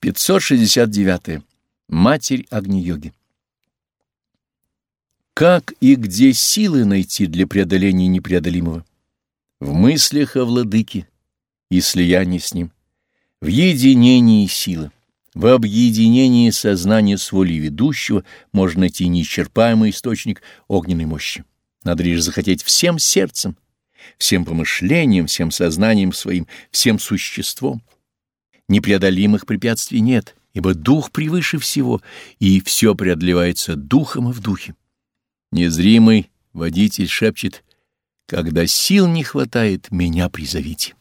569. Матерь Агни-йоги. Как и где силы найти для преодоления непреодолимого? В мыслях о владыке и слиянии с ним, в единении силы, в объединении сознания с волей ведущего можно найти неисчерпаемый источник огненной мощи. Надо лишь захотеть всем сердцем, всем помышлением, всем сознанием своим, всем существом. Непреодолимых препятствий нет, ибо дух превыше всего, и все преодолевается духом и в духе. Незримый водитель шепчет «Когда сил не хватает, меня призовите».